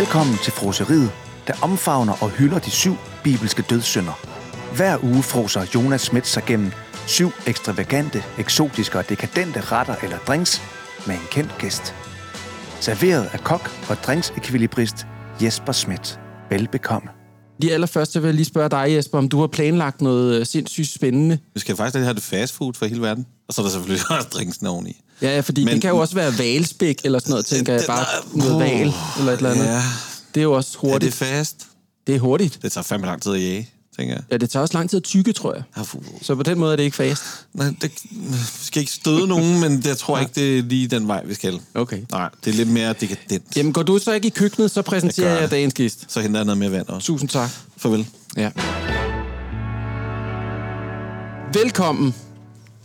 Velkommen til froseriet, der omfavner og hylder de syv bibelske dødssynder. Hver uge froser Jonas Schmidt sig gennem syv ekstravagante, eksotiske og dekadente retter eller drinks med en kendt gæst. Serveret af kok og drinksekvilibrist Jesper Schmidt. Velbekomme. De allerførste vil jeg lige spørge dig, Jesper, om du har planlagt noget øh, sindssygt spændende. Vi skal faktisk have det fast food for hele verden. Og så er der selvfølgelig også drinksene oveni. Ja, ja fordi Men, det kan jo også være valspæk eller sådan noget, tænker jeg. Bare noget val eller et eller andet. Ja, Det er jo også er det hurtigt. fast? Det er hurtigt. Det tager fandme lang tid at jage, tænker jeg. Ja, det tager også lang tid at tykke, tror jeg. Ah, Så på den måde er det ikke fast. Nej, det vi skal ikke støde nogen, men jeg tror ikke, det er lige den vej, vi skal. Okay. Nej, det er lidt mere dekadent. Jamen, går du så ikke i køkkenet, så præsenterer Det gør jeg jeg. dagens gæst. Så henter jeg noget mere vand også. Tusind tak. Farvel. Ja. Velkommen,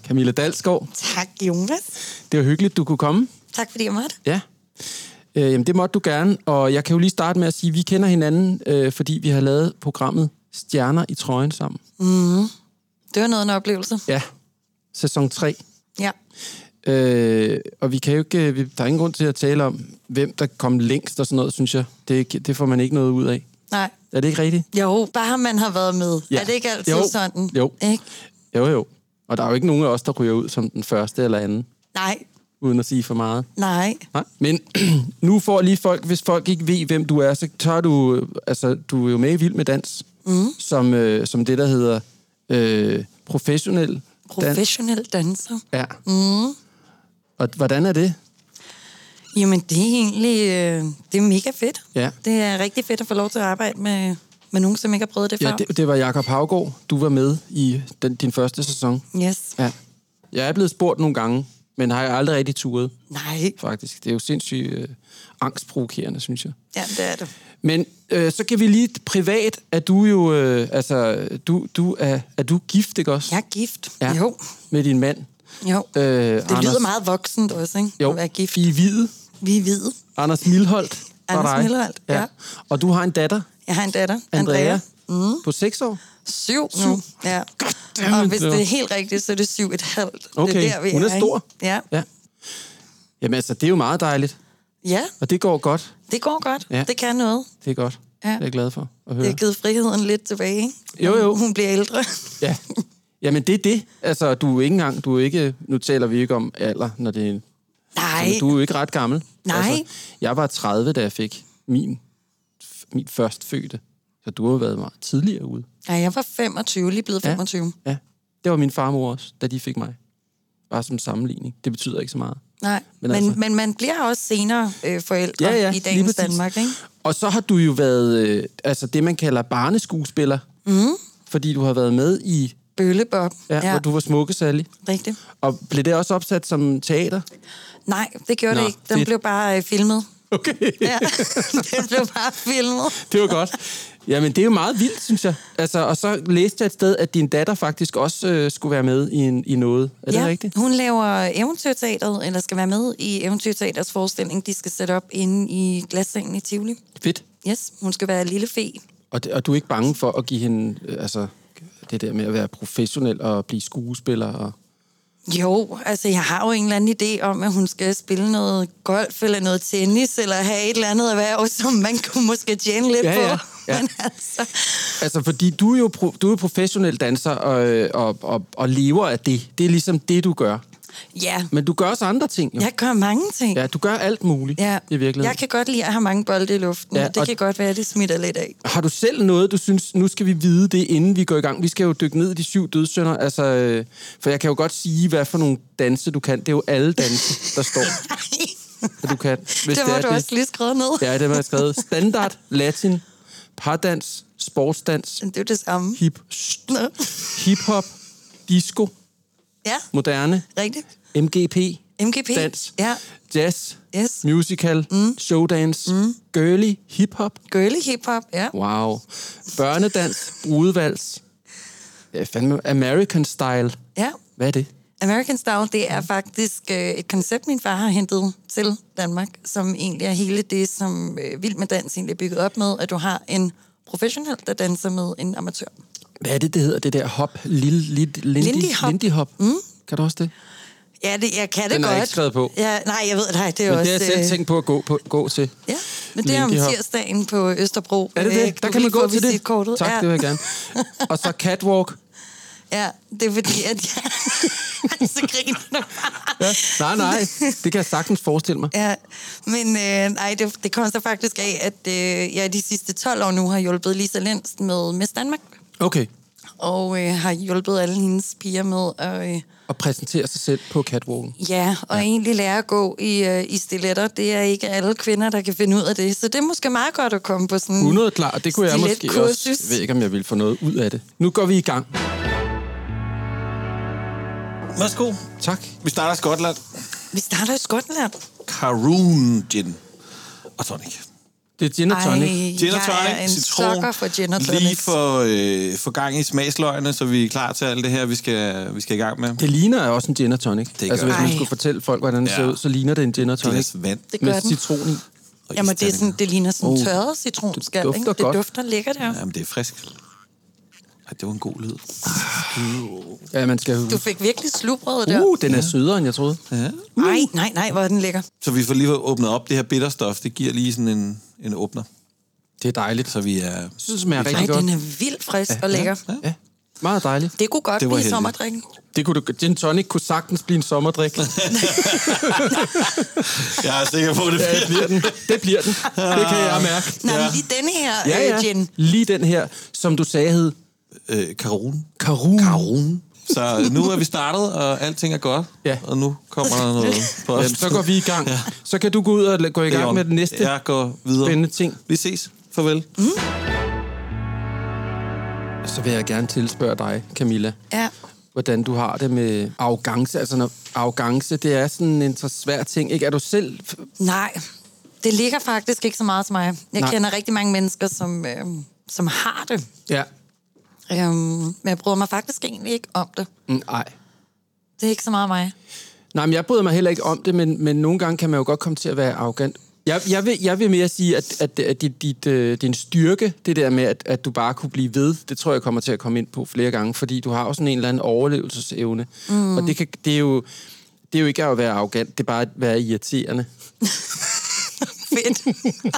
Camilla Dalsgaard. Tak, Jonas. Det var hyggeligt, du kunne komme. Tak, fordi jeg måtte. Ja. Øh, jamen, det måtte du gerne. Og jeg kan jo lige starte med at sige, at vi kender hinanden, øh, fordi vi har lavet programmet Stjerner i trøjen sammen. Det var noget af en oplevelse. Ja. Sæson 3. Ja. Øh, og vi kan jo ikke, øh, vi, der er ingen grund til at tale om, hvem der kom længst og sådan noget, synes jeg. Det, det får man ikke noget ud af. Nej. Er det ikke rigtigt? Jo, bare man har været med. Ja. Er det ikke altid Jo. sådan? Jo. Ikke? Jo, jo. Og der er jo ikke nogen af os, der ryger ud som den første eller anden, Nej, uden at sige for meget. nej. Nej. Men nu får lige folk, hvis folk ikke ved, hvem du er, så tør du, altså du er jo med i Vild med Dans, mm. som, øh, som det, der hedder øh, professionel. Professionel danser. Ja. Mm. Og hvordan er det? Jamen, det er egentlig øh, det er mega fedt. Ja. Det er rigtig fedt at få lov til at arbejde med, med nogen, som ikke har prøvet det Ja, før. det, det var Jakob Havgård. Du var med i den, din første sæson. Yes. Ja. Jeg er blevet spurgt nogle gange, men har jeg aldrig rigtig turet, Nej. faktisk. Det er jo sindssygt øh, angstprovokerende, synes jeg. Ja, det er det. Men øh, så kan vi lige privat, at du jo, øh, altså, du, du er, er du gift, ikke også? Jeg er gift. Ja. Jo. Med din mand. Jo. Øh, Det lyder meget voksent også, ikke? Jo, At være gift. I er hvide. Vi er hvide. Anders Milholdt. Anders dig. Milholdt, ja. Og du har en datter, Jeg har en datter, Andrea, Andrea. Mm. på 6 år. Syv Syv. nu. Ja. Goddammit, Og hvis det er helt rigtigt, så er det syv et halvt. Okay, Det er der, vi hun er ikke? stor. Ja. Ja. Jamen altså, det er jo meget dejligt. ja, Og det går godt. det går godt. Ja. Det kan noget. Det er godt. Ja. Det er jeg glad for at høre. Det har givet friheden lidt tilbage. ikke? Jo, jo. Hun bliver ældre. Ja. Jamen, det er det. Altså, du er ikke engang... Du er ikke... Nu taler vi ikke om alder, når det er... Nej. Altså, du er jo ikke ret gammel. Nej. Altså, jeg var 30, da jeg fik min, min førstfødte. Så du har været meget tidligere ude. Nej, jeg var 25, lige blevet Ja. 25. Ja. Det var min farmor også, da de fik mig. Bare som sammenligning. Det betyder ikke så meget. Nej, Men men, altså- men, man bliver også senere øh, forældre Ja, ja, i dagens. Danmark, ikke? Og så har du jo været øh, altså det, man kalder barneskuespiller. Mm. Fordi du har været med i... Bøllebob. Ja, ja. Hvor du var smukke, Sally. rigtigt. Og blev det også opsat som teater? Nej, det gjorde Nå, det ikke. Den fedt. blev bare øh, filmet. Okay. Ja, den blev bare filmet. det var godt. Jamen, det er jo meget vildt, synes jeg. Altså, og så læste jeg et sted, at din datter faktisk også øh, skulle være med i, en, i noget. Er det ja, rigtigt? hun laver Eventyrteateret, eller skal være med i Eventyrteaterets forestilling. De skal sætte op inde i glassengen i Tivoli. Fedt. Yes, hun skal være lille fe. Og, det, og du er ikke bange for at give hende... Øh, altså, det der med at være professionel og blive skuespiller og... Jo, altså jeg har jo en eller anden idé om, at hun skal spille noget golf eller noget tennis, eller have et eller andet erhverv, som man kunne måske tjene lidt Ja, på. ja, ja. Men altså, Altså, fordi du er jo, pro, du er professionel danser og, og, og, og lever af det. Det er ligesom det, du gør. Ja, Men du gør også andre ting, jo. jeg gør mange ting. Ja, du gør alt muligt Ja, i virkeligheden. jeg kan godt lide at have mange bolde i luften, Ja, ja, det og- kan godt være, at det smitter lidt af. Har du selv noget, du synes, nu skal vi vide det, inden vi går i gang? Vi skal jo dykke ned i de syv dødssynder. Altså, øh, for jeg kan jo godt sige, hvad for nogle danse du kan. Det er jo alle danse, der står, at du kan. Hvis det var er du også lige skrevet ned. Ja, det var jeg skrevet. Standard, latin, pardans, sportsdans, Men det er det samme. hip, hip-hop, disco, Ja, moderne, rigtigt. MGP, MGP. dans, Ja, jazz, yes. musical, mm. showdance, mm. girly, hip-hop. Girly hiphop, ja. Wow. Børnedans, brudevals. Ja, fandme, American style. Ja, Hvad er det? American Style, det er faktisk øh, et koncept, min far har hentet til Danmark, som egentlig er hele det, som øh, Vild med Dans egentlig er bygget op med, at du har en professionel, der danser med en amatør. Hvad er det, det hedder? Det der hop? Lille, lille, lindy, Lindy hop. Lindy hop. Mm. Kan du også det? Ja, det, jeg kan det Den er godt. ikke skrevet på. Ja, nej, jeg ved nej, det er Men også... det har jeg selv øh, tænkt på at gå, på, gå til. Ja, men det er om tirsdagen på Østerbro. Er det Øh, det? Der du kan man gå til det. visitkortet. Tak, ja. det vil jeg gerne. Og så catwalk. Ja, det er fordi, at jeg... så griner du bare. Ja. Nej, nej. Det kan jeg sagtens forestille mig. Ja, men øh, nej, det, det kommer så faktisk af, at øh, jeg de sidste 12 år nu har hjulpet Lisa Lenz med Miss Danmark. Okay. Og øh, har hjulpet alle hendes piger med at... Øh, Og præsentere sig selv på catwalken. Ja, og ja. egentlig lære at gå i, øh, i stiletter. Det er ikke alle kvinder, der kan finde ud af det. Så det er måske meget godt at komme på sådan 100 klar, det kunne jeg måske også... Jeg ved ikke, om jeg ville få noget ud af det. Nu går vi i gang. Værsgo. Tak. Vi starter i Skotland. Vi starter i Skotland. Caroon Gin og tonic. Det er gin og tonic. Gin og jeg er tonic, en citron. for gin og tonic. Lige for, øh, for gang i smagsløgene, så vi er klar til alt det her, vi skal, vi skal i gang med. Det ligner også en gin og tonic. Det altså, hvis man det. skulle fortælle folk, hvordan det Ja. ser ud, så ligner det en gin og tonic. Glas vand. Det gør Med den. citron i. Jamen, det, er sådan, det ligner sådan Oh. tørret citronskal, Det ikke? dufter Det godt. dufter lækkert, ja. Jamen, det er frisk. Ej, det var en god lyd. Ja, man skal... Du fik virkelig slubret der. Uh, den er sødere, end jeg troede. Ja. Nej, nej, nej, hvor er den lækker. Så vi får lige åbnet op det her bitterstof. Det giver lige sådan en, en åbner. Det er dejligt. Så vi er... Jeg synes, det smager Nej, rigtig godt. den er vildt frisk og lækker. Ja, meget dejligt. Det kunne godt Det blive heldigt. sommerdrikken. Det kunne du, gin tonic kunne sagtens blive en sommerdrik. Jeg er sikker på, det Ja, det bliver den. Det bliver den. Det kan jeg mærke. Nej, men lige denne her Ja, ja. øh, gin. Lige den her, som du sagde hed Øh, Caroon. Karun. Caroon. Så nu er vi startet, og alting er godt. Ja. Og nu kommer der noget på os. Jamen, så går vi i gang. Ja. Så kan du gå ud og gå i gang med den næste Jeg går videre. spændende ting. Vi ses. Farvel. Så vil jeg gerne tilspørge dig, Camilla, Ja. hvordan du har det med arrogance. Altså, når arrogance, det er sådan en så svær ting. Ikke? Er du selv... Nej, det ligger faktisk ikke så meget til mig. Jeg. Nej. kender rigtig mange mennesker, som, øh, som har det. Ja. Øhm, men jeg bryder mig faktisk egentlig ikke om det. Mm, Nej. Det er ikke så meget mig. Nej, men jeg bryder mig heller ikke om det, men, men nogle gange kan man jo godt komme til at være arrogant. Jeg, jeg, vil, jeg vil mere sige, at, at, at dit, dit, øh, din styrke, det der med, at, at du bare kunne blive ved, det tror jeg kommer til at komme ind på flere gange, fordi du har jo sådan en eller anden overlevelsesevne. Mm. Og det, kan, det, er jo, det er jo ikke at være arrogant, det er bare at være irriterende. Fedt.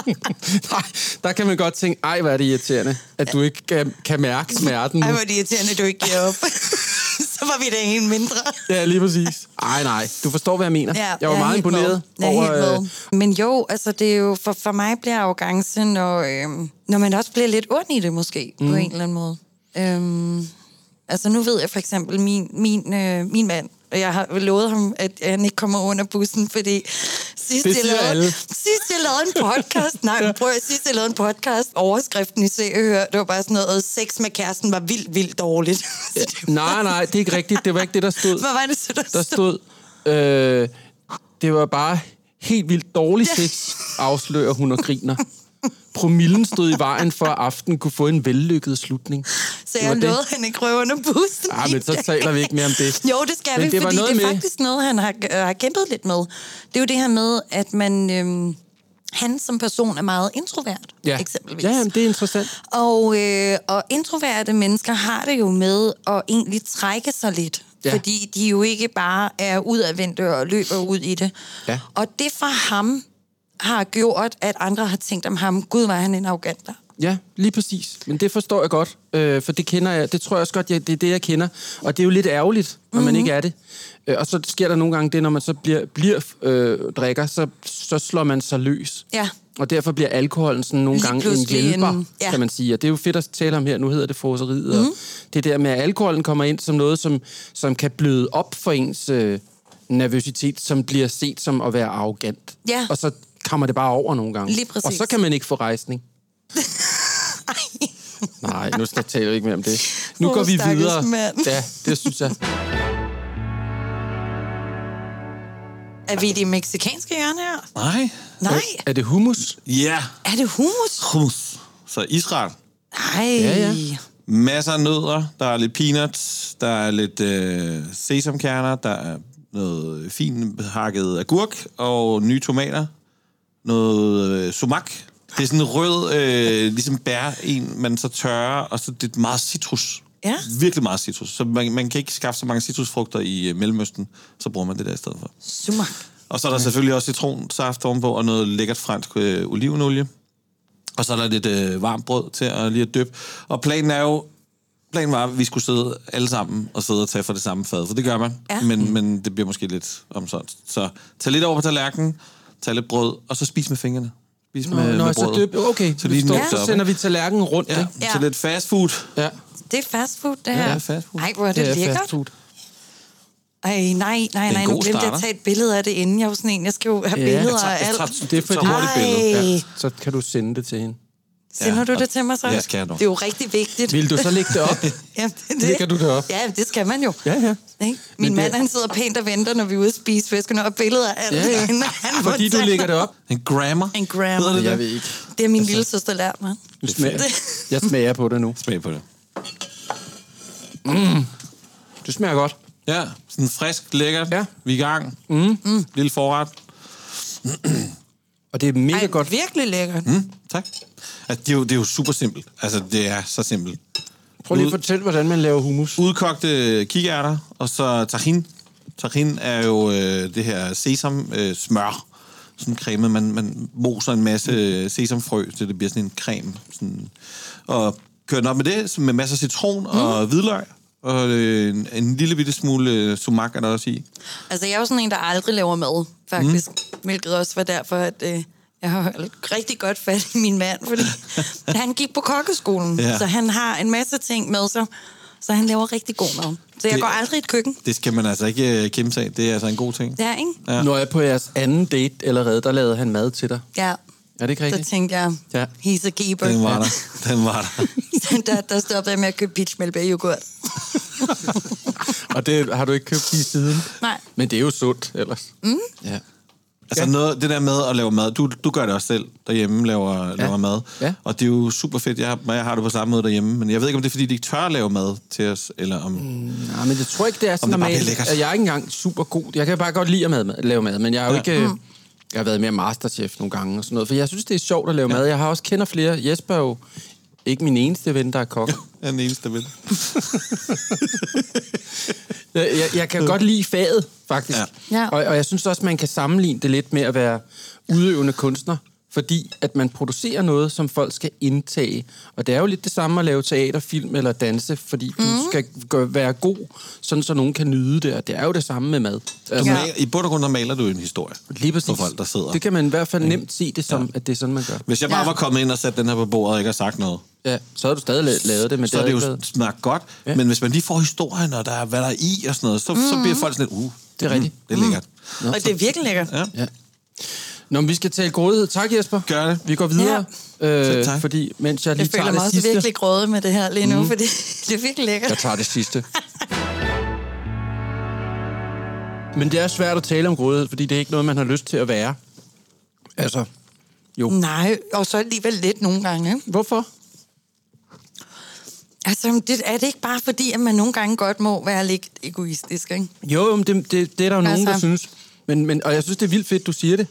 Nej, der kan man godt tænke, ej, hvor er det irriterende, at du ikke kan, kan mærke smerten. Ej, nu. hvor er det irriterende, at du ikke giver op. så var vi da en mindre. Ja, lige præcis. Ej, nej, du forstår, hvad jeg mener. Ja, jeg var er meget imponeret med. Jeg er over... helt øh, med. Men jo, altså det er jo, for, for mig bliver arrogance, når, øhm, når man også bliver lidt ond i det måske, mm. på en eller anden måde. Øhm, altså nu ved jeg for eksempel, min, min, øh, min mand, og jeg har lovet ham, at han ikke kommer under bussen, fordi sidst, Det jeg, alle. lavede, sidst jeg lavede en podcast, nej, men prøv at sidst jeg lavede en podcast, overskriften i Se og Hør, det var bare sådan noget, sex med kæresten var vildt, vildt dårligt. Ja, nej, nej, det er ikke rigtigt. Det var ikke det, der stod. Hvad var det så, der, Der stod, øh, det var bare helt vildt dårlig sex, afslører hun og griner. Promillen stod i vejen for, at aften kunne få en vellykket slutning. Så jeg lovede, han ikke røver under bussen. Ah, men så taler vi ikke mere om det. Jo, det skal Men vi, det var fordi noget det er med- faktisk noget, han har, øh, har kæmpet lidt med. Det er jo det her med, at man... Øhm, han som person er meget introvert, Ja, eksempelvis. ja jamen, det er interessant. Og, øh, og introverte mennesker har det jo med at egentlig trække sig lidt. Ja. Fordi de jo ikke bare er udadvendte og løber ud i det. Ja. Og det for ham har gjort, at andre har tænkt om ham, gud, var han en arrogant der. Ja, lige præcis. Men det forstår jeg godt, øh, for det kender jeg. Det tror jeg også godt, jeg, det er det, jeg kender. Og det er jo lidt ærgerligt, når mm-hmm. man ikke er det. Øh, og så sker der nogle gange det, når man så bliver, bliver øh, drikker, så, så slår man sig løs. Ja. Og derfor bliver alkoholen sådan nogle Lige gange en hjælper, en- ja. kan man sige. Og det er jo fedt at tale om her. Nu hedder det froseriet. Mm-hmm. Og det der med, at alkoholen kommer ind som noget, som, som kan bløde op for ens øh, nervøsitet, som bliver set som at være arrogant. Ja. Og så kommer det bare over nogle gange. Lige præcis. Og så kan man ikke få rejsning. Nej, nu skal taler vi ikke mere om det. Nu Åh, går vi videre. mand. Ja, det synes jeg. Er vi i det meksikanske hjørne her? Nej. Nej. Er det hummus? Ja. Er det hummus? Hummus. Så Israel. Nej. Ja, ja. Masser af nødder. Der er lidt peanuts. Der er lidt øh, sesamkerner. Der er noget fint hakket agurk og nye tomater. Noget øh, sumak. Det er sådan en rød, øh, ligesom bær, en man så tørrer, og så det er meget citrus. Ja. Virkelig meget citrus. Så man, man kan ikke skaffe så mange citrusfrugter i øh, Mellemøsten, så bruger man det der i stedet for. Sumak. Og så er der selvfølgelig også citronsaft ovenpå, og noget lækkert fransk øh, olivenolie. Og så er der lidt øh, varmt brød til at lige at dyppe. Og planen er jo, planen var, at vi skulle sidde alle sammen og sidde og tage fra det samme fad, for det gør man. Ja. Men, men det bliver måske lidt omsondt. Så tag lidt over på tallerkenen, tag lidt brød, og så spis med fingrene. Spis Nå, med, nå, med så dyb, okay, Så lige det så sender vi tallerkenen rundt, Ja, ikke? Ja. så lidt fast food. Ja, Det er fast food, det her. Ja, fast food. Ej, hvor er det, det er lækkert. fast food. Ej, nej, nej, nej, nu god glemte jeg at tage et billede af det inden. Jeg er jo sådan en, jeg skal jo have Ja. billeder af alt. Det er fordi, Så hurtigt billede. Ja. så kan du sende det til hende. Sender Ja, du og- det til mig så? Ja, skal jeg nok. Det er jo rigtig vigtigt. Vil du så lægge det op? Ja, det, er det. Lægger du det op? Ja, det skal man jo. Ja, ja. Ikke? Men Min mand, det- han sidder pænt og venter, når vi er ude at spise, nå have billeder af Ja, det. ja. han Fordi du lægger det op. En grammar. En grammar. Det Jeg ved ikke. Det er min lille søster lært mig. Du smager, jeg smager på det nu. Smag på det. Det smager godt. Ja, sådan frisk, lækkert. Ja. Vi er i gang. Mm. Lille forret. Og det er mega Ej, godt. virkelig lækkert. Mm, tak. Altså, det, er jo, det er jo super simpelt. Altså, det er så simpelt. Prøv lige at fortælle, hvordan man laver hummus. Udkogte kikærter, og så tahin. Tahin er jo øh, det her sesam øh, smør. Sådan en creme. Man, man moser en masse øh, sesamfrø, så det bliver sådan en creme. Sådan. Og kører den op med det, med masser af citron mm. og hvidløg. Og øh, en, en lille bitte smule øh, sumak er der også i. Altså, jeg er jo sådan en, der aldrig laver mad, faktisk. Mm. Hvilket også var derfor, at øh, jeg har holdt rigtig godt fat i min mand, fordi han gik på kokkeskolen, Ja. så han har en masse ting med sig, så han laver rigtig god mad. Så jeg Det- går aldrig i et køkken. Det skal man altså ikke øh, kæmpe sig af. Det er altså en god ting. Ja, ikke? Ja. Når jeg på jeres anden date allerede, der lavede han mad til dig. Ja. Er det ikke Så rigtigt? tænkte jeg, Ja. he's a keeper. Den var der. Den var der. der, der stoppede jeg med at købe peach yoghurt. Og det har du ikke købt i siden? Nej. Men det er jo sundt ellers. Mm. Ja. Altså ja. noget, det der med at lave mad, du, du gør det også selv derhjemme, laver, ja. laver mad. Ja. Og det er jo super fedt, jeg, har- jeg har det på samme måde derhjemme. Men jeg ved ikke, om det er, fordi de ikke tør at lave mad til os, eller om... Mm. Nej, men det tror jeg ikke, det er så Om det at Jeg er ikke engang super god. Jeg kan bare godt lide at mad, lave mad, men jeg er jo Ja. ikke... øh, Jeg har været mere masterchef nogle gange og sådan noget, for jeg synes, det er sjovt at lave ja. mad. Jeg har også kender flere. Jesper er jo ikke min eneste ven, der er kok. Jeg er den eneste ven. Jeg, jeg, jeg kan godt lide faget, faktisk. Ja. Ja. Og, og jeg synes også, man kan sammenligne det lidt med at være udøvende kunstner, fordi at man producerer noget, som folk skal indtage. Og det er jo lidt det samme at lave teater, film eller danse, fordi du Mhm. skal gør, være god, sådan så nogen kan nyde det. Og det er jo det samme med mad. Du Altså, ja. I bund og grund, der maler du en historie. Lige præcis. For folk, der sidder. Det kan man i hvert fald nemt se det som, ja. at det er sådan, man gør. Hvis jeg bare Ja. var kommet ind og sat den her på bordet og ikke har sagt noget, Ja, så har du stadig la- lavet det, men så er det jo smagt godt. Ja. Men hvis man lige får historien, og der er, hvad der er i og sådan noget, så, mm. så bliver folk sådan lidt, uh, Det er rigtigt. det er lækkert. Og det er virkelig lækkert. Ja. Ja. Nå, men vi skal tale grådighed. Tak, Jesper. Gør det. Vi går videre, ja. Øh, tak. fordi mens jeg lige Jeg tager føler mig det også sidste... virkelig gråde med det her lige nu, fordi det er virkelig lækkert. Jeg tager det sidste. Men det er svært at tale om grådighed, fordi det er ikke noget, man har lyst til at være. Altså, jo. Nej, og så alligevel lidt nogle gange. Ikke? Hvorfor? Altså, det, er det ikke bare fordi, at man nogle gange godt må være lidt egoistisk, ikke? Jo, men det, det, det er der jo nogen, der Altså. synes. Men, men, og jeg synes, det er vildt fedt, du siger det.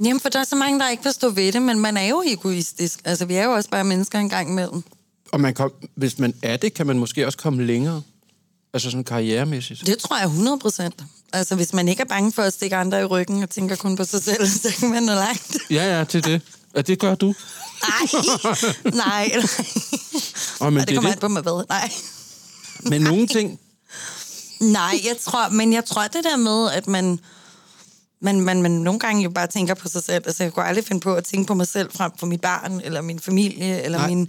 Jamen, for der er så mange, der ikke vil stå ved det, men man er jo egoistisk. Altså, vi er jo også bare mennesker en gang imellem. Og man kom, hvis man er det, kan man måske også komme længere. Altså sådan karrieremæssigt. Det tror jeg 100 procent. Altså, hvis man ikke er bange for at stikke andre i ryggen og tænker kun på sig selv, så kan man nå langt. Ja, ja, til det. Og det gør du. Nej, nej. Og men Ej, det det er kommer det. an på mig hvad. Nej. Men nogle ting... Nej, jeg tror, men jeg tror det der med, at man, man, man, man nogle gange jo bare tænker på sig selv. Altså, jeg kunne aldrig finde på at tænke på mig selv frem for mit barn, eller min familie, eller Nej. min...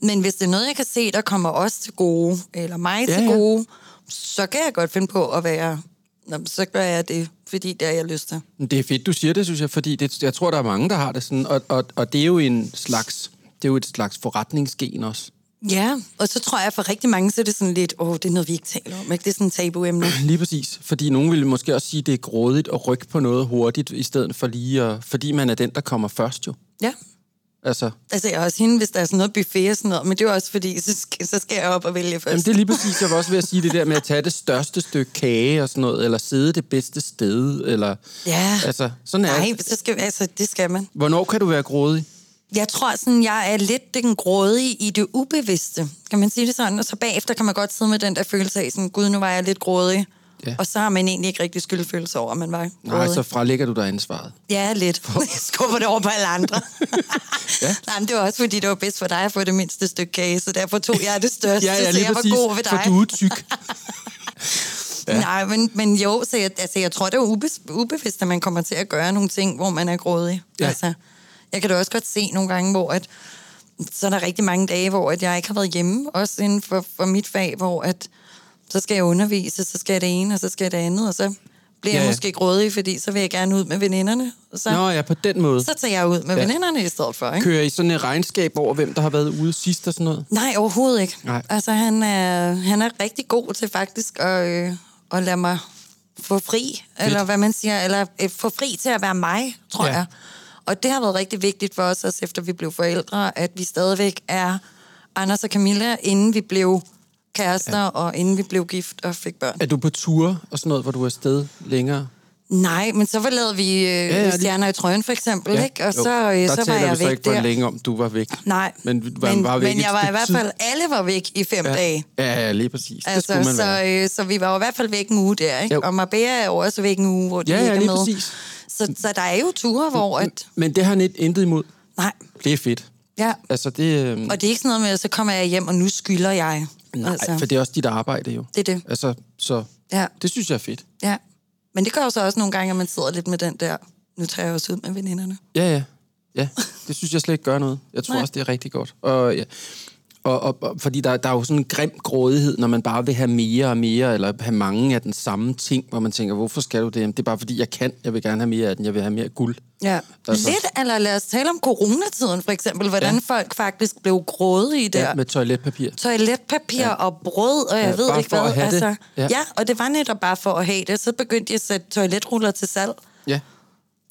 Men hvis det er noget, jeg kan se, der kommer os til gode, eller mig Ja, til ja. gode, så kan jeg godt finde på at være... Nå, så gør jeg det, fordi det har jeg lyst til. Det er fedt, du siger det, synes jeg, fordi det, jeg tror, der er mange, der har det sådan. Og, og, og det er jo en slags... Det er jo et slags forretningsgen også. Ja, og så tror jeg for rigtig mange, så er det sådan lidt, åh, det er noget, vi ikke taler om. Ikke? Det er sådan et tabuemne. Lige præcis. Fordi nogen ville måske også sige, at det er grådigt at rykke på noget hurtigt, i stedet for lige at... Fordi man er den, der kommer først jo. Ja. Altså, Altså, jeg er også hende, hvis der er sådan noget buffet og sådan noget, men det er også fordi, så skal, så skal jeg op og vælge først. jamen det er lige præcis, jeg var også ved at sige det der med at tage det største stykke kage og sådan noget, eller sidde det bedste sted, eller... Ja. Altså, sådan er Nej, så skal, altså, det skal man. Hvornår kan du være grådig? Jeg tror sådan, jeg er lidt den grådige i det ubevidste. Kan man sige det sådan? Og så bagefter kan man godt sidde med den der følelse af sådan, gud, nu var jeg lidt grådig. Ja. Og så har man egentlig ikke rigtig skyldfølelse over, at man var grådig. Nej, så frelægger du dig ansvaret. Ja, lidt. Jeg skubber det over på alle andre. ja. Nej, men det var også fordi, det var bedst for dig at få det mindste stykke kage, så derfor tog jeg det største, Ja, ja, så jeg præcis. var god ved dig. For du er tyk. Ja. Nej, men, men jo, så jeg, altså, jeg tror, det er ube, ubevidst, at man kommer til at gøre nogle ting, hvor man er grådig. Ja. Altså, jeg kan da også godt se nogle gange, hvor at, så er der rigtig mange dage, hvor at jeg ikke har været hjemme, også inden for, for mit fag, hvor at, så skal jeg undervise, så skal jeg det ene, og så skal jeg det andet, og så bliver Ja, jeg måske grådig, fordi så vil jeg gerne ud med veninderne. Så, Nå ja, på den måde. så tager jeg ud med Ja. veninderne i stedet for, ikke? Kører I sådan et regnskab over, hvem der har været ude sidst og sådan noget? Nej, overhovedet ikke. Nej. Altså, han er, han er rigtig god til faktisk at, øh, at lade mig få fri, Fedt. eller hvad man siger, eller øh, få fri til at være mig, tror ja. jeg. Og det har været rigtig vigtigt for os, også efter vi blev forældre, at vi stadigvæk er Anders og Camilla, inden vi blev kærester, ja. og inden vi blev gift og fik børn. Er du på ture og sådan noget, hvor du er afsted længere? Nej, men så lavede vi øh, ja, ja, stjerner i trøjen, for eksempel, ja. ikke? Og Jo. så, øh, så var jeg vi så væk ikke der. længe om, du var væk. Nej, Men, var, men, var væk men jeg var i hvert tid. fald, alle var væk i fem ja. dage. Ja, ja, lige præcis. det Altså, man så, øh, så vi var i hvert fald væk en uge der, ikke? Jo. Og Marbella er jo også væk en uge, hvor de Ja, ja, ikke er lige med. præcis. Så, så der er jo ture, hvor... At, Men det har ikke intet imod. nej, Det er fedt. ja. Altså, det... Øh, Og det er ikke sådan noget med, at så kommer jeg hjem, og nu skylder jeg. nej, altså. for det er også dit arbejde jo. Det er det. Altså, så Ja, det synes jeg er fedt. ja. Men det gør jo så også nogle gange, at man sidder lidt med den der... Nu tager jeg også ud med veninderne. Ja, ja. Ja, det synes jeg slet ikke gør noget. Jeg tror Nej. også, det er rigtig godt. Og, ja. Og, og, og fordi der, der er jo sådan en grim grådighed, når man bare vil have mere og mere, eller have mange af den samme ting, hvor man tænker, hvorfor skal du det? Jamen, det er bare fordi, jeg kan. Jeg vil gerne have mere af den. Jeg vil have mere guld. Ja. Altså. Lidt, eller lad os tale om coronatiden, for eksempel. Hvordan Ja. folk faktisk blev grådige der. Ja, med toiletpapir. toiletpapir ja. og brød, og jeg Ja, ved ikke hvad. at have det. altså, Ja. ja. ja, og det var netop bare for at have det. Så begyndte jeg at sætte toiletruller til salg. Ja,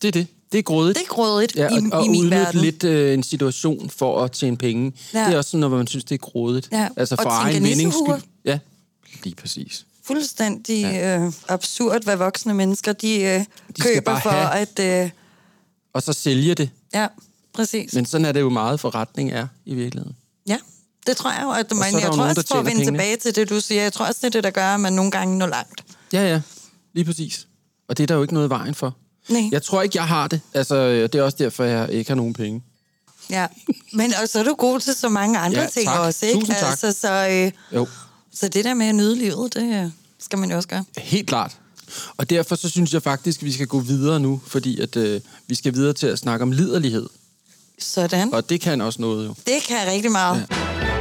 det er det. Det er grådigt. Det er grådigt Ja, i, og, og i min verden. lidt øh, en situation for at tjene penge. Ja. Det er også sådan, når man synes, det er grådigt. Ja, Altså og for egen tænke vindings skyld. Ja, lige præcis. Fuldstændig ja. øh, absurd, hvad voksne mennesker de, øh, de køber for have. at... Øh, Og så sælge det. ja, præcis. Men sådan er det jo meget forretning er i virkeligheden. Ja, det tror jeg jo. At, man, der jeg tror nogen, også, for at vende pengene. tilbage til det, du siger, jeg tror også, det er det, der gør, at man nogle gange når langt. Ja, ja. Lige præcis. Og det er der jo ikke noget i vejen for. Nej. Jeg tror ikke, jeg har det. Altså, det er også derfor, jeg ikke har nogen penge. Ja, men og så er du god til så mange andre Ja, ting tak. også, ikke? Tusind tak. Altså, så, øh, Jo, så det der med at nyde livet, det øh, skal man jo også gøre. helt klart. Og derfor så synes jeg faktisk, at vi skal gå videre nu, fordi at øh, vi skal videre til at snakke om liderlighed. Sådan. Og det kan også noget jo. Det kan rigtig meget. Ja.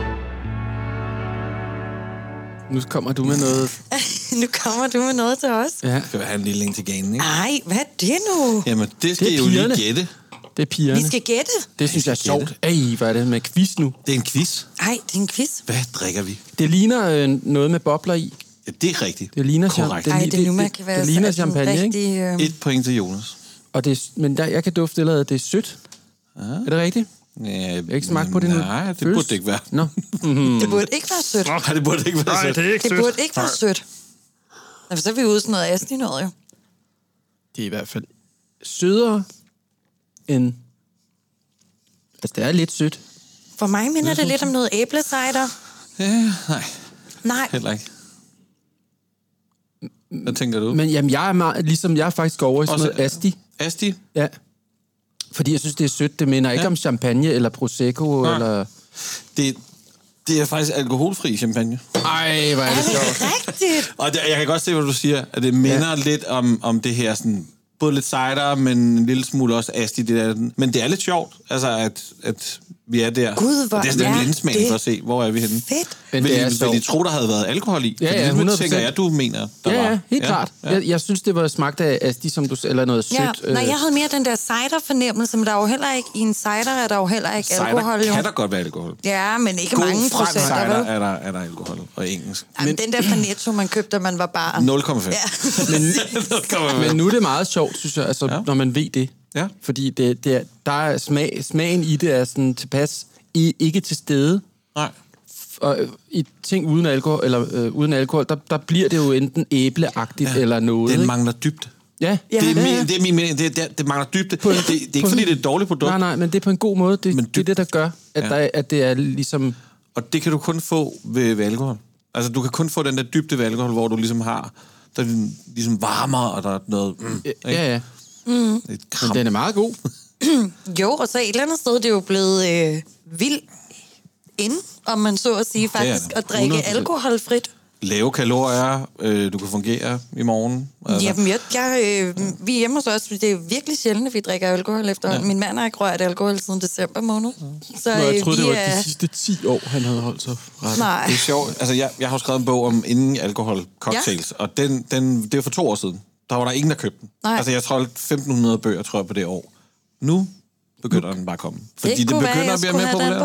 Nu kommer du med noget... nu kommer du med noget til os. Ja, Skal vi have en lille en til ganen, ikke? Ej, hvad er det nu? Jamen, det skal Det er I jo lige pigerne. gætte. det er pigerne. Vi skal gætte. Det synes jeg er sjovt. Ej, hvad er det med quiz nu? Det er en quiz. Ej, det er en quiz. Hvad drikker vi? Det ligner øh, noget med bobler i. Ja, det er rigtigt. Det ligner, Korrekt. Det, Ej, det, det er nu, man det, kan være det ligner champagne, rigtig, ikke? Øh, Et point til Jonas. Og det, er- men der, jeg kan dufte allerede, at det er sødt. Er det rigtigt? Har ikke smagt på det nu. Nej, det Føles- burde det ikke være. Nå. det burde ikke være sødt. Nej, det burde ikke være sødt. er ikke Det burde ikke være sødt. Nå, for så er vi ude i sådan noget asti noget, jo. Det er i hvert fald sødere end... Altså, det er lidt sødt. For mig minder det lidt om noget æblecider. Ja, nej, Nej, heller ikke. Hvad tænker du? Men jamen, jeg er meget, ligesom jeg er faktisk over i sådan Også- noget asti. Asti? Ja. Fordi jeg synes, det er sødt. Det minder ikke Ja. om champagne eller prosecco Nej. eller... Det, det er faktisk alkoholfri champagne. Ej, hvor er det er sjovt. det rigtigt? Og det, jeg kan godt se, hvad du siger, at det minder ja. lidt om, om det her sådan, både lidt cider, men en lille smule også asti. Det der. Men det er lidt sjovt, altså at, at vi er der. Gud, hvor Og det er sådan en blindsmagning det for at se, hvor er vi henne. Fedt. Men vil, det er I, vil sjovt. I tro, der havde været alkohol i? Ja, ja, det 100%. tænker jeg, du mener, der Ja, var. ja, helt klart. Jeg, jeg synes, det var smagt af asti, som du... Eller noget sødt. Ja, øh, nej, jeg havde mere den der cider-fornemmelse, men der er jo heller ikke, i en cider er der jo heller ikke Cider alkohol, jo. kan der godt være alkohol. Ja, men ikke God mange procenter, cider er der, er der alkohol, og engelsk. Jamen, den der fra Netto, man købte, da man var barn. 0,5. Ja. Men, 0,5. men nu er det meget sjovt, synes jeg, altså, Ja. ja. når man ved det. Ja. Fordi det, det er, der er smag, smagen i det er sådan tilpas i, ikke til stede. Nej. Og øh, i ting uden alkohol, eller øh, uden alkohol, der, der bliver det jo enten æbleagtigt ja. eller noget. Den mangler dybt. Ja. Ja. Det er, min, det er min mening. Det, det, det mangler dybde. Det, det er ikke, fordi det er et dårligt produkt. Nej, nej, men det er på en god måde. Det, Men det er det, der gør, at, Ja. ja. der, er- at det er ligesom... Og det kan du kun få ved, ved alkohol. Altså, du kan kun få den der dybde ved alkohol, hvor du ligesom har, der er ligesom varmer, og der er noget... Mm, ikke? Ja, ja. Et kram. Men den er meget god. Jo, og så et eller andet sted, det er jo blevet øh, vildt ind, om man så at sige, faktisk, at drikke 100%. alkoholfrit. Lave kalorier, øh, du kan fungere i morgen. Altså. Jamen, jeg, jeg, øh, vi er hjemme hos os, det er virkelig sjældent, at vi drikker alkohol efter. Ja. Min mand har ikke rørt alkohol siden december måned. Så Nå, jeg øh, troede, vi det var er... de sidste 10 år, han havde holdt sig ret. Nej. Det er sjovt. Altså, jeg, jeg har skrevet en bog om inden alkohol cocktails, ja. og den, den, det var for to år siden. Der var der ingen, der købte den. Nej. Altså, jeg tror 1.500 bøger, tror jeg, på det år. Nu begynder den bare at komme. Fordi det, være, begynder jeg at blive mere populært.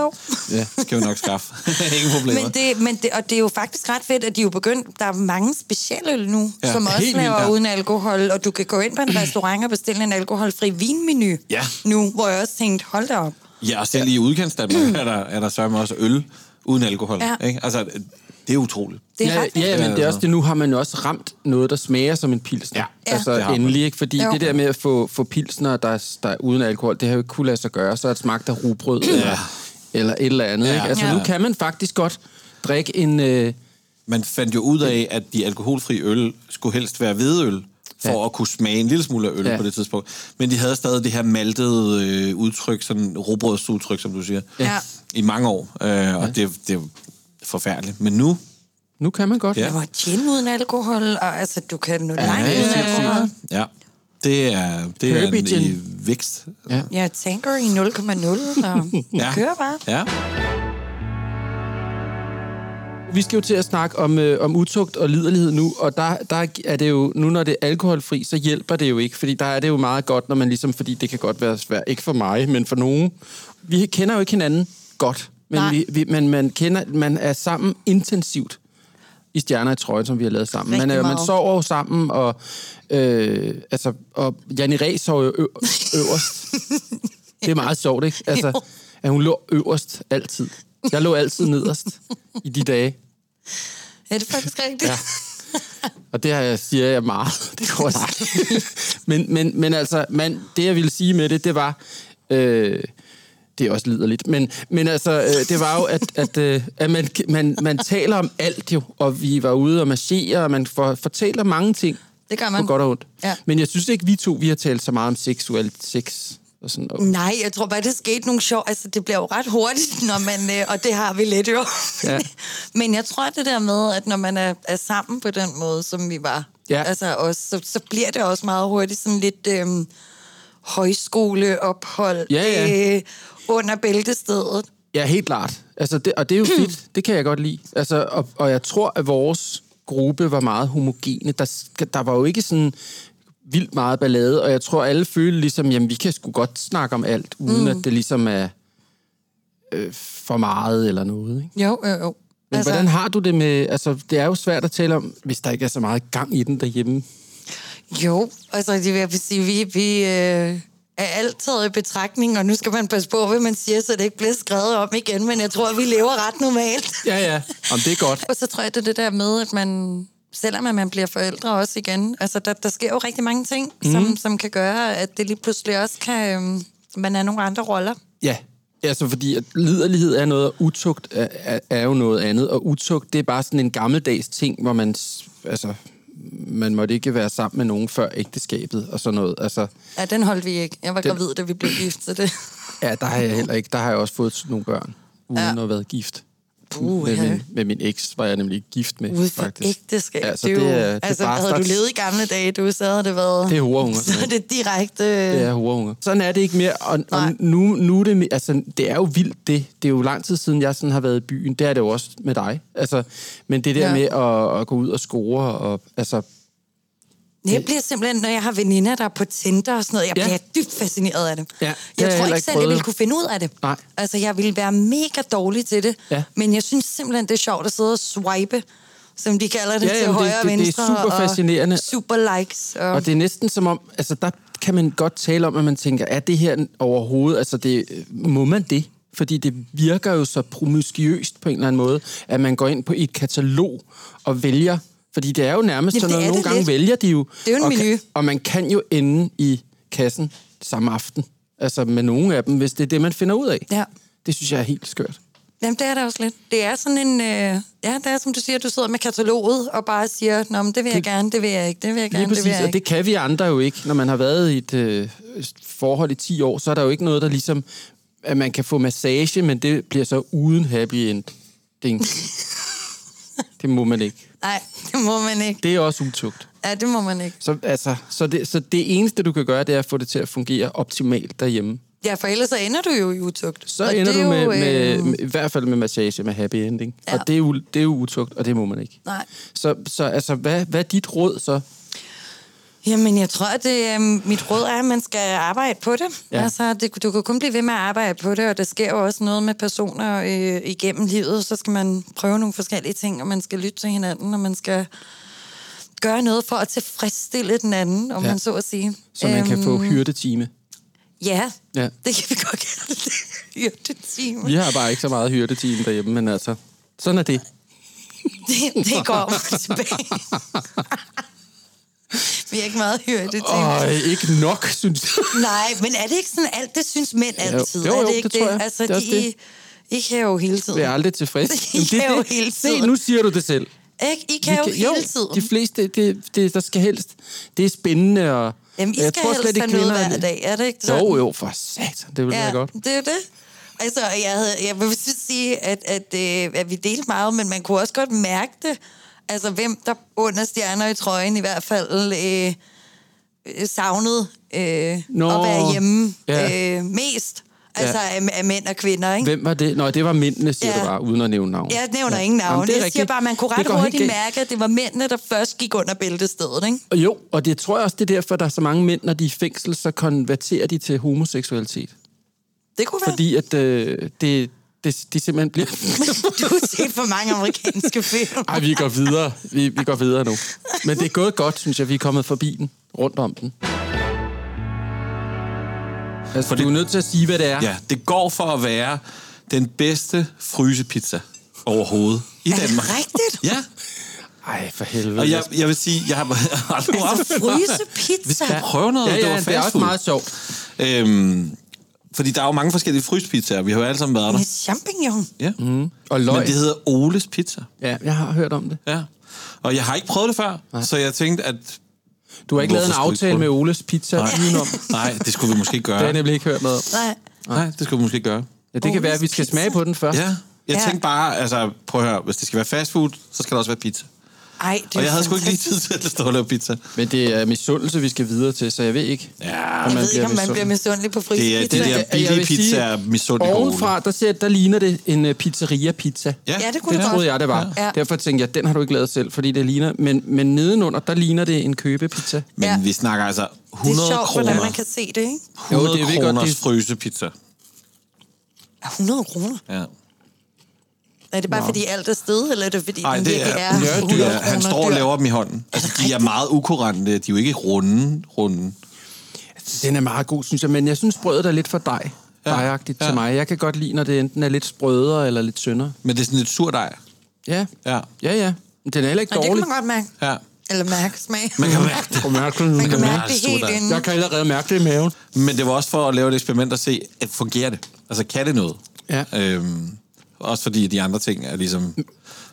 Ja, skal vi nok skaffe. Ingen problemer. Men det, men det, og det er jo faktisk ret fedt, at de er jo begyndt... Der er mange specialøl nu, Ja, ja, som også helt vildt, laver ja. uden alkohol, og du kan gå ind på en restaurant og bestille en alkoholfri vinmenu Ja. nu, hvor jeg også tænkte, hold da op. Ja, og selv i udkantsdanmark er der, er der sørme også øl uden alkohol. Ja. Ikke? Altså, det er utroligt. Det er Ja, ret ja, men det er også det, nu har man jo også ramt noget, der smager som en pilsner. Ja. Ja. Altså Det man. endelig, ikke? Fordi Jo. det der med at få, få pilsner, der, er- der er uden alkohol, det har jo ikke kunne lade sig gøre. Så er det smagt af rugbrød eller, eller et eller andet. Ja. Ikke? Altså Ja. nu kan man faktisk godt drikke en... Øh, Man fandt jo ud af, at de alkoholfri øl skulle helst være hvedeøl, for ja. Ja. at kunne smage en lille smule af øl ja. Ja. på det tidspunkt. Men de havde stadig det her maltede øh, udtryk, sådan råbrødsudtryk, som du siger, Ja. i mange år. Øh, og det, det jo forfærdeligt. Men nu, nu kan man godt. Ja. Der var gin uden alkohol, og altså, du kan nå langt ja, uden ja, alkohol. ja, det er, det er Kirby en gin. i vækst. Ja. Ja, tanker i 0,0, og Ja. ja. kører bare. Ja. Vi skal jo til at snakke om, øh, om utugt og liderlighed nu, og der, der er det jo, nu når det er alkoholfri, så hjælper det jo ikke, fordi der er det jo meget godt, når man ligesom, fordi det kan godt være svært, ikke for mig, men for nogen. Vi kender jo ikke hinanden godt, men, Nej. vi, vi, men man, kender, man er sammen intensivt i Stjerner i trøjen, som vi har lavet sammen. Man, Rigtig er, man meget. sover jo sammen, og, øh, altså, og Janne Ræs sover jo ø- øverst. Det er meget sjovt, ikke? Altså, Jo. at hun lå øverst altid. Jeg lå altid nederst i de dage. Er det faktisk rigtigt? Ja. Og det har jeg, siger jeg meget. Det går også. men, men, men altså, man, det jeg ville sige med det, det var... Øh, det er også liderligt. Men, men altså, øh, det var jo, at, at, øh, at man, man, man taler om alt jo, og vi var ude og marchere, og man for, fortæller mange ting. Det gør På man. godt og ondt. Ja. Men jeg synes ikke, vi to vi har talt så meget om seksuelt sex. Og sådan noget. Nej, jeg tror bare, det skete nogle sjov... Altså, det bliver jo ret hurtigt, når man... Øh, og det har vi lidt jo. Ja. Men jeg tror, det der med, at når man er, er sammen på den måde, som vi var, Ja. altså også, så, så bliver det også meget hurtigt sådan lidt øh, højskoleophold Ja, ja. Øh, under bæltestedet. Ja, helt klart. Altså, det, og det er jo fedt. Det kan jeg godt lide. Altså, og, og jeg tror, at vores gruppe var meget homogene. Der, der var jo ikke sådan vildt meget ballade, og jeg tror, alle følte ligesom, jamen, vi kan sgu godt snakke om alt, uden mm. at det ligesom er øh, for meget eller noget. Ikke? Jo, jo, jo. Men altså, hvordan har du det med... Altså, det er jo svært at tale om, hvis der ikke er så meget gang i den derhjemme. Jo, altså det vil jeg sige, vi, vi øh, er alt taget i betragtning, og nu skal man passe på, hvad man siger, så det ikke bliver skrevet om igen, men jeg tror, vi lever ret normalt. Ja, ja. Om det er godt. Og så tror jeg, det er det der med, at man, selvom at man bliver forældre også igen, altså der, der sker jo rigtig mange ting, mm. som, som kan gøre, at det lige pludselig også kan, øhm, man er nogle andre roller. Ja, altså fordi at liderlighed er noget, og utugt er, er, er jo noget andet, og utugt, det er bare sådan en gammeldags ting, hvor man, altså, man måtte ikke være sammen med nogen før ægteskabet og sådan noget. Altså, Ja, den holdt vi ikke. Jeg var Den- gravid, da vi blev gift, så det... ja, der har jeg heller ikke, der har jeg også fået nogle børn, uden ja. At have været gift. Uh, med, min, med min eks var jeg nemlig gift med, Ude for faktisk. ægteskab. Ja, så det, er det er- altså, bare havde du straks- levet i gamle dage, du, så havde det været... Det er horehunger, Så er det direkte... Det er horehunger. Sådan er det ikke mere, og, og Nej. nu, nu er det, altså, det er jo vildt det. Det er jo lang tid siden, jeg sådan har været i byen. Det er det jo også med dig. Altså, men det der. Ja. med at, at gå ud og score, og, altså, Jeg bliver simpelthen, når jeg har veninder, der er på Tinder og sådan noget, jeg Ja. bliver dybt fascineret af det. Ja, det jeg tror ikke selv, jeg ville kunne finde ud af det. Nej. Altså, jeg ville være mega dårlig til det. Ja. Men jeg synes simpelthen, det er sjovt at sidde og swipe, som de kalder det, Ja, til jamen, det- højre og det- det er venstre. super og fascinerende. Super likes. Og, Og det er næsten som om, altså der kan man godt tale om, at man tænker, er det her overhovedet, altså det, må man det? Fordi det virker jo så promiskuøst på en eller anden måde, at man går ind på et katalog og vælger Fordi det er jo nærmest Jamen, sådan det noget, nogle det gange lidt. vælger de jo. Det er jo en og, menu. og man kan jo ende i kassen samme aften. Altså med nogle af dem, hvis det er det, man finder ud af. Ja. Det synes jeg er helt skørt. Jamen, det er det også lidt. Det er sådan en... Øh, ja, det er som du siger, du sidder med kataloget og bare siger, Nå, men det vil jeg gerne, det vil jeg ikke, det vil jeg gerne, Lige det præcis, vil jeg og ikke. det kan vi andre jo ikke. Når man har været i et øh, forhold i 10 år, så er der jo ikke noget, der ligesom... At man kan få massage, men det bliver så uden happy ending. det må man ikke. Nej, det må man ikke. Det er også utugt. Ja, det må man ikke. Så, altså, så, det, så det eneste, du kan gøre, det er at få det til at fungere optimalt derhjemme. Ja, for ellers så ender du jo i utugt. Så Og ender er du med, jo, med, øh, med, i hvert fald med massage med happy ending. Ja. Og det er, jo, det er jo utugt, og det må man ikke. Nej. Så, så altså, hvad, hvad er dit råd så? Jamen, jeg tror, at det, øh, mit råd er, at man skal arbejde på det. Ja. Altså, det, du kan kun blive ved med at arbejde på det, og der sker jo også noget med personer øh, igennem livet. Så skal man prøve nogle forskellige ting, og man skal lytte til hinanden, og man skal gøre noget for at tilfredsstille den anden, om Ja. man så at sige. Så man kan få Øhm, hyrdetime. Ja, Ja. det kan vi godt kalde det. Hyrtetime. Vi har bare ikke så meget hyrdetime derhjemme, men altså, sådan er det. Det, det går tilbage. vi har ikke meget hyrtetime. Åh, ikke nok, synes jeg. Nej, men er det ikke sådan alt? Det synes mænd altid. Jo, jo, er jo, det ikke det tror jeg. Altså, Det er de, det. I kan jo hele tiden. Jeg er aldrig tilfreds. I Jamen, kan jo hele Se, tiden. nu siger du det selv. Ikke? I kan jo, Vi hele tiden. de fleste, det, det, der skal helst, det er spændende, og Jamen, I jeg skal tror helst have noget hver dag, er det ikke sådan? Jo, jo, for satan, det ville ja. være godt. det er jo det. Altså, jeg, havde, jeg vil sige, at, at, øh, at vi delte meget, men man kunne også godt mærke det. Altså, hvem der under stjerner i trøjen i hvert fald øh, øh, savnede øh, Nå, at være hjemme ja. øh, mest. Altså, af, af mænd og kvinder, ikke? Hvem var det? Nå, det var mændene, siger Ja. du bare, uden at nævne navn. Jeg nævner ja. ingen navn. Jamen, det er jeg siger bare, at man kunne ret hurtigt mærke, at det var mændene, der først gik under bæltestedet, ikke? Jo, og det tror jeg også, det er derfor, der er så mange mænd, når de er i fængsel, så konverterer de til homoseksualitet. Det kunne være. Fordi at øh, det, det, de simpelthen bliver... Du har set for mange amerikanske film. Ej, vi går videre. Vi, vi går videre nu. Men det er gået godt, synes jeg. Vi er kommet forbi den. Rundt om den. Altså, Fordi- du er nødt til at sige, hvad det er. Ja, det går for at være den bedste frysepizza overhovedet i Er det Danmark. rigtigt? Ja, Ej, for helvede. og jeg, jeg vil sige, jeg har aldrig haft... Frysepizza? Vi skal prøve noget, ja, det ja, var det er fast også meget sjovt. Øhm, fordi der er jo mange forskellige frysepizzaer. Vi har jo alle sammen været der. Med champignon. Ja. Mm. Og løg. Men det hedder Oles Pizza. Ja, jeg har hørt om det. Ja. Og jeg har ikke prøvet det før, Nej. så jeg tænkte, at... Du har ikke lavet en aftale med? Oles Pizza Nej, udenom. Nej det skulle vi måske gøre. Det har jeg nemlig ikke hørt noget om. Nej. Nej, det skulle vi måske gøre. Ja, det kan være, at vi skal Oles smage Pizza? på den først. Ja. Jeg Ja. tænkte bare, altså, prøv at høre, hvis det skal være fast food, så skal der også være pizza. Ej, det Og jeg havde sgu ikke lige tid til at stå og lave pizza. Men det er misundelse, vi skal videre til, så jeg ved ikke. Ja, Jeg ved ikke, om man bliver misundelig på det er det der billige pizza er misundelig. Ovenfra, der, ser, der ligner det en uh, pizzeria-pizza. Ja, det kunne det det troede godt. jeg, det var. Ja. Derfor tænkte jeg, den har du ikke lavet selv, fordi det ligner... Men, men nedenunder, der ligner det en købepizza. Men Ja. vi snakker altså Det 100 er sjovt, hvordan kroner. man kan se det, ikke? 100 Jo, det er virkelig godt, kroners det- frysepizza. 100 kroner. Ja. Er det bare Nå. fordi alt er sted, eller er det fordi Nej, den det er, er, ja, 100 dyr. Han står og laver dem i hånden. Altså, de er meget ukurante. De er jo ikke runde. runde. Den er meget god, synes jeg, men jeg synes, brødet er lidt for dig. Ja. Dejagtigt Ja. til mig. Jeg kan godt lide, når det enten er lidt sprødere eller lidt tyndere. Men det er sådan lidt surdej. Ja, Ja. ja, ja. Men Den er heller ikke Og det kan dårlig. man godt mærke. ja. Eller mærke smag. Man kan mærke det. Mærke det. Man kan mærke det helt inden. Jeg kan allerede mærke det i maven. Men det var også for at lave et eksperiment og se, at fungerer det? Altså, kan det noget? Ja. Øhm, også fordi de andre ting er ligesom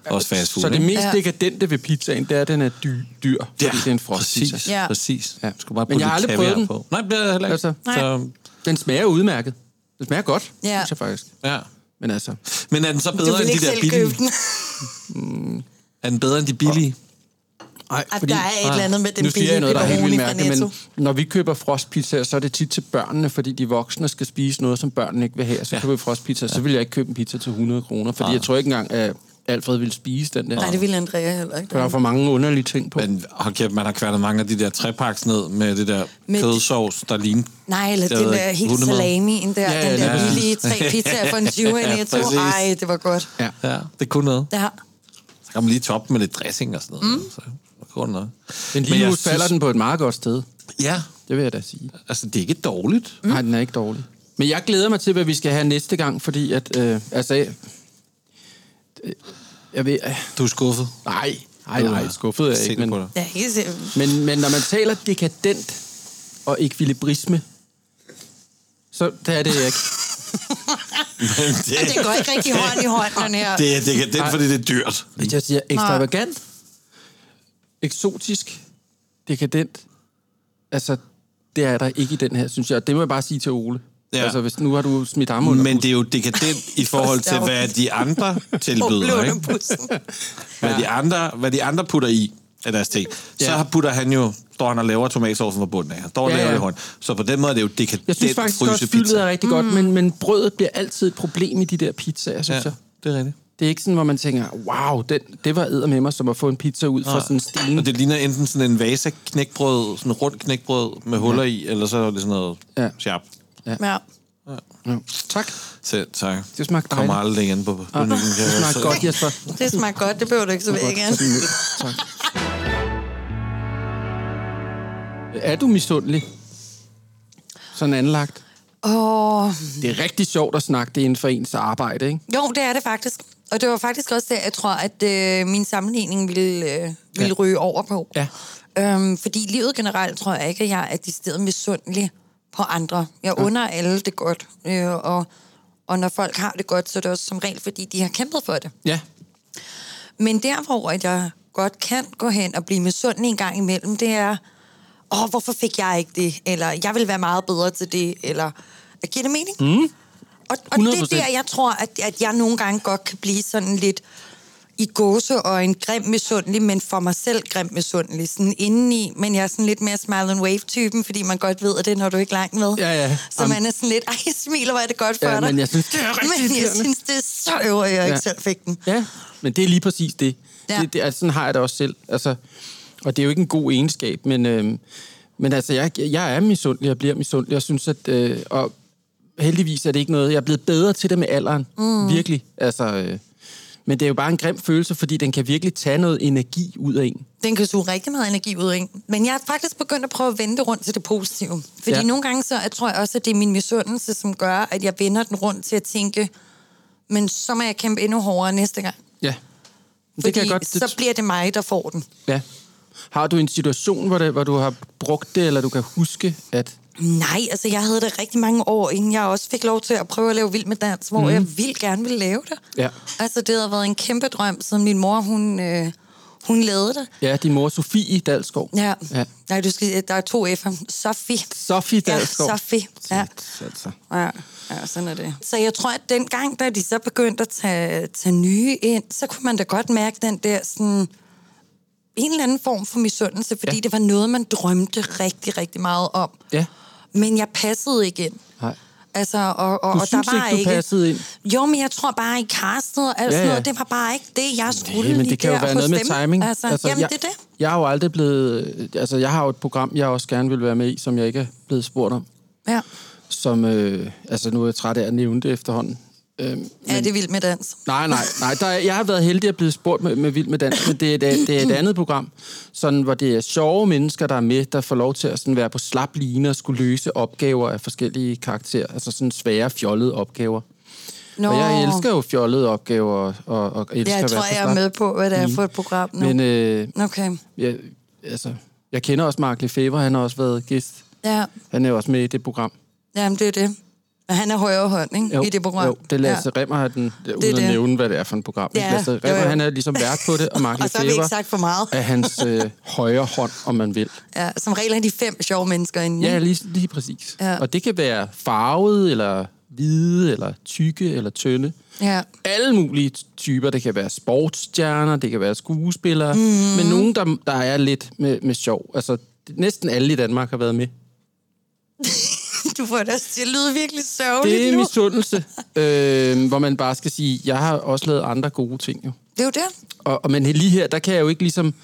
også fast food. Så det ikke? mest Ja. dekadente ved pizzaen, det er, at den er dyr, dyr fordi det er en frostpizza. præcis. Ja. præcis. Ja. Du skal bare Men jeg har aldrig prøvet den. På. Nej, det bliver jeg heller ikke. Altså, Nej. så, Den smager udmærket. Den smager godt, Ja. synes jeg faktisk. ja. Men altså, Men er den så bedre end de ikke der selv billige? købe den. Er den bedre end de billige? Nej, Ej, der er et eller andet med den nu billige noget, der er helt Netto. men når vi køber frostpizza, så er det tit til børnene, fordi de voksne skal spise noget, som børnene ikke vil have. Så Ja. køber vi frostpizza, så vil jeg ikke købe en pizza til 100 kroner, fordi jeg tror ikke engang, at Alfred ville spise den der. Nej, det ville Andrea heller ikke. Der er for mange underlige ting på. Men hold kæft, man har kværnet mange af de der trepaks ned med det der Med- kødsovs, der ligner... Nej, eller den der ikke, helt hundemad. salamien der, Ja, ja, den der ja. billige tre pizzaer for en 20 i Ja, Netto. Ej, det var godt. Ja. Ja, det kunne noget. Ja. Så kan man lige toppe med lidt dressing og sådan noget. Mm. Så kunne noget. Men lige nu falder synes- den på et meget godt sted. Ja, Det vil jeg da sige. altså det er ikke dårligt. Mm. Nej, den er ikke dårlig. Men jeg glæder mig til, hvad vi skal have næste gang, fordi at... Øh, altså... Jeg, jeg ved... Øh, Du er skuffet. nej, Nej, nej, skuffet er jeg ikke, men, dig. Ja, se. men, men når man taler dekadent og ekvilibrisme, så det er det ikke. Men det, Det går ikke rigtig hånd i hånd, den her. det, er, det, det er, fordi det er dyrt. Hvis jeg siger ekstravagant, eksotisk, dekadent, altså, det er der ikke i den her, synes jeg. Det må jeg bare sige til Ole. Ja. Altså, hvis nu har du smidt ham under Men bussen. det er jo dekadent i forhold til, hvad de andre tilbyder, ikke? Hvad de andre, hvad de andre putter i af deres ting. Så Ja. putter han jo, står han og laver tomatsovsen fra bunden af. Han står og Ja, laver ja. det hånd. Så på den måde er det jo dekadent Jeg synes faktisk også, fyldet er rigtig godt, men, men brødet bliver altid et problem i de der pizzaer, synes Ja, jeg. det er rigtigt. Det er ikke sådan, hvor man tænker, wow, den, det var med mig, som at få en pizza ud fra sådan en sten. Og det ligner enten sådan en vasa knækbrød, sådan en rund knækbrød med huller i, eller så er det sådan noget Ja. sharp. Ja. Ja. Tak. Så, tak. Det smagte Kommer dejligt. aldrig igen på, på menuen. Det smager godt, Jesper. Det smager godt, det behøver du ikke så væk igen. Tak. Er du misundelig? Sådan anlagt? Åh, Det er rigtig sjovt at snakke det inden for ens arbejde, ikke? jo, det er det faktisk. Og det var faktisk også der, jeg tror, at øh, min sammenligning ville, øh, ville Ja. ryge over på. Ja. Øhm, fordi livet generelt tror jeg ikke, at jeg er decideret misundelig på andre. Jeg under alle det godt. Øh, og, og når folk har det godt, så er det også som regel, fordi de har kæmpet for det. Ja. Men der, hvor at jeg godt kan gå hen og blive misundelig en gang imellem, det er, åh, hvorfor fik jeg ikke det? Eller, jeg vil være meget bedre til det, eller, giver det mening? Mm. Og, og det er 100%. der, jeg tror, at, at jeg nogle gange godt kan blive sådan lidt i gåse og en grim misundelig, men for mig selv grim misundelig, sådan indeni, men jeg er sådan lidt mere smile and wave-typen, fordi man godt ved, at det når du ikke langt med. Ja, ja. Så man er sådan lidt, ej, jeg smiler, hvor er det godt for Ja, dig. men jeg synes, det er rigtig Men jeg synes, det er så øvrigt, at jeg Ja. ikke selv fik den. Ja, men det er lige præcis det. Ja. det, det altså, sådan har jeg det også selv. Altså, og det er jo ikke en god egenskab, men, øhm, men altså, jeg, jeg er misundelig, jeg bliver misundelig. Jeg synes, at... Øh, og heldigvis er det ikke noget... Jeg er blevet bedre til det med alderen. Mm. Virkelig. Altså, øh, men det er jo bare en grim følelse, fordi den kan virkelig tage noget energi ud af en. Den kan suge rigtig meget energi ud af en. Men jeg er faktisk begyndt at prøve at vende det rundt til det positive. Fordi ja. Nogle gange så jeg tror jeg også, at det er min misundelse, som gør, at jeg vender den rundt til at tænke, men så må jeg kæmpe endnu hårdere næste gang. Ja. Men Fordi det kan jeg godt... så Det, bliver det mig, der får den. ja. Har du en situation, hvor, det, hvor du har brugt det, eller du kan huske, at... Nej, altså jeg havde det rigtig mange år, inden jeg også fik lov til at prøve at lave Vild med Dans, hvor mm. jeg vildt gerne ville lave det. Ja. Altså det havde været en kæmpe drøm, siden min mor, hun, øh, hun lavede det. Ja, din mor Sofie Dalsgaard. Ja. Ja. Nej, du skal, der er to F'er. Sofie. Sofie Ja, Dalsgaard. Sofie. Ja. Altså. Ja, ja, sådan er det. Så jeg tror, at den gang, da de så begyndte at tage, tage nye ind, så kunne man da godt mærke den der sådan en eller anden form for misundelse, fordi ja. Det var noget, man drømte rigtig, rigtig meget om. Ja. Men jeg passede ikke ind. Nej. Altså, og, og, Du og synes der var ikke, du passede ind? Jo, men jeg tror bare, i castet og alt Ja, ja. noget, det var bare ikke det, jeg skulle Nej, men lige det kan jo være noget med dem. timing. Altså, altså jamen, jeg, det er det. Jeg har jo aldrig blevet... Altså, jeg har jo et program, jeg også gerne vil være med i, som jeg ikke er blevet spurgt om. Ja. Som, øh, altså nu er jeg træt af at nævne det efterhånden. Øhm, ja, det er vildt med dans. Nej, nej, nej. Der er, jeg har været heldig at blive spurgt med, med Vild med Dans, men det er, et, det er et andet program, sådan, hvor det er sjove mennesker, der er med, der får lov til at sådan, være på slap line og skulle løse opgaver af forskellige karakterer. Altså sådan svære, fjollede opgaver. Nå. Og jeg elsker jo fjollede opgaver, og, og elsker Ja, jeg at være tror, jeg er med på, hvad det er for et program nu. Men øh, Okay. jeg, altså, jeg kender også Mark Lefebvre, han har også været gæst. Ja, Han er jo også med i det program. jamen det er det. Og han er højre hånd, ikke? I det program. Jo, det er Lasse ja. Remmer, den, uden at det. nævne, hvad det er for et program. Ja, Lasse jo, Remmer, jo. han er ligesom vært på det, og Mark Og så har vi ikke sagt for meget. er hans øh, højre hånd, om man vil. Ja, som regel er de fem sjove mennesker inde. Ja, lige, lige præcis. Ja. Og det kan være farvet, eller hvide, eller tykke, eller tynde. ja. Alle mulige typer. Det kan være sportsstjerner, det kan være skuespillere, mm. men nogen, der, der er lidt med, med sjov. Altså, næsten alle i Danmark har været med. Du får det til at lyde virkelig sørgeligt Det er nu. misundelse, øh, hvor man bare skal sige, jeg har også lavet andre gode ting. Jo. Det er jo det. Og, og men lige her, der kan jeg jo ikke ligesom...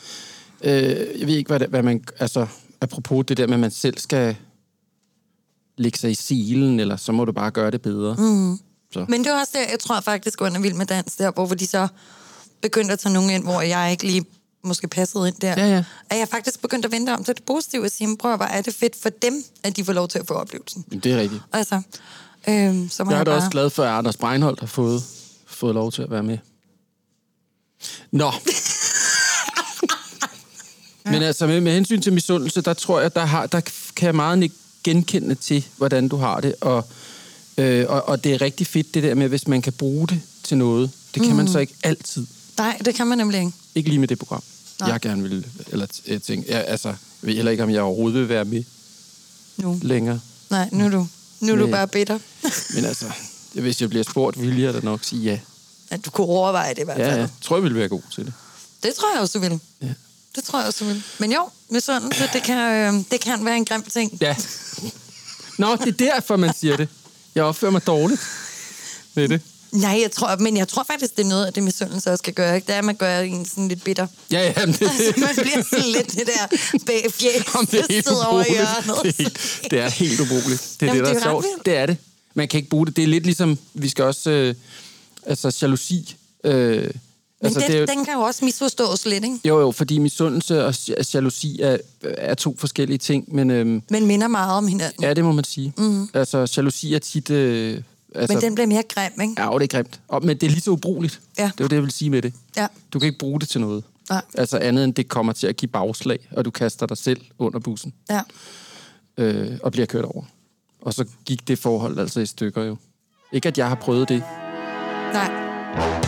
Øh, jeg ved ikke, hvad, det, hvad man... Altså, apropos det der med, at man selv skal lægge sig i silen, eller så må du bare gøre det bedre. Mm. Så. Men det er også der, jeg tror faktisk under Vild med Dans, der hvor de så begyndte at tage nogen ind, hvor jeg ikke lige måske passede ind der. Ja, ja. At jeg faktisk begyndte at vente om til det positive og sige, prøv at bare, er det fedt for dem, at de får lov til at få oplevelsen. Men det er rigtigt. Altså, øhm, så må Jeg jeg, er da bare... også glad for, at Anders Breinholt har fået, fået lov til at være med. Nå. Men altså, med, med hensyn til misundelse, der tror jeg, der, har, der kan jeg meget ikke genkende til, hvordan du har det. Og, øh, og, og det er rigtig fedt, det der med, hvis man kan bruge det til noget. Det kan mm. man så ikke altid. Nej, det kan man nemlig ikke. Ikke lige med det program. Nej. Jeg gerne vil, eller jeg tænker, jeg, altså, jeg ved heller ikke, om jeg overhovedet vil være med Nu. længere. Nej, nu er du, nu er du bare bitter. Men altså, hvis jeg bliver spurgt, vil jeg da nok sige ja. At du kunne overveje det i hvert Ja, fald. ja. Tror jeg vil være god til det. Det tror jeg også, du vil. Ja. Det tror jeg også, du vil. Men jo, misundelse, det kan, øh, det kan være en grim ting. Ja. Nå, det er derfor, man siger det. Jeg opfører mig dårligt med det. Nej, jeg tror, men jeg tror faktisk, det er noget af det, misundelse også kan gøre. Ikke? Det er, at man gør en sådan lidt bitter. Ja, ja, men det, Altså, man bliver sådan lidt det der fjæs, er helt sidder over i hjørnet. Det er, helt, det er helt ubrugeligt. Det er Jamen, det, der det er, er ret sjovt. vildt. Det er det. Man kan ikke bruge det. Det er lidt ligesom, vi skal også... Øh, altså, jalousi. Øh, Men altså, den, det er, den kan jo også misforstås lidt, ikke? jo, jo, fordi misundelse og ja- jalousi er, er to forskellige ting, men øhm, Men minder meget om hinanden. ja, det må man sige. Mm-hmm. Altså, jalousi er tit... Øh, altså, Men den bliver mere grim, ikke? Ja, jo, det er grimt. Og, men det er lige så ubrugeligt. Ja. Det er jo det, jeg vil sige med det. Ja. Du kan ikke bruge det til noget. Nej. Altså andet end det kommer til at give bagslag, og du kaster dig selv under bussen Ja. øh, og bliver kørt over. Og så gik det forhold altså i stykker jo. Ikke at jeg har prøvet det. Nej.